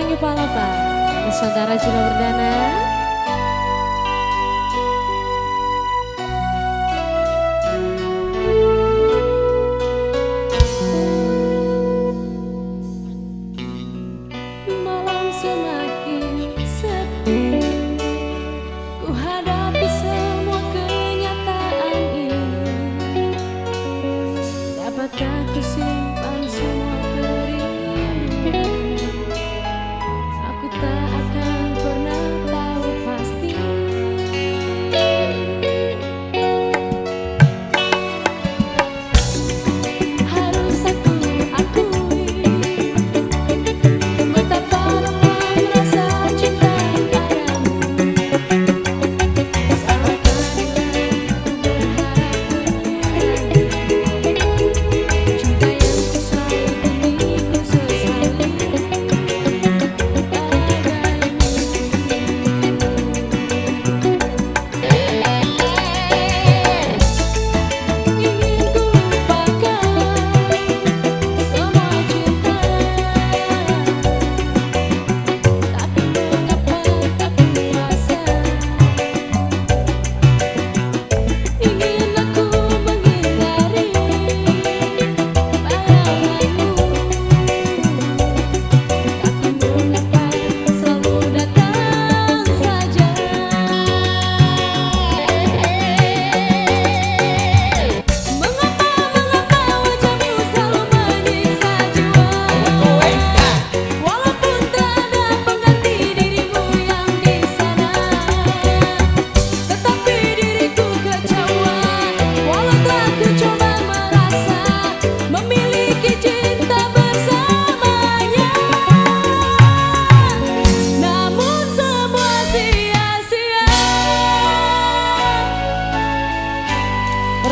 orang Yupala Pak Nusantara juga berdana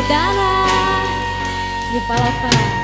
Perdana di Palapa.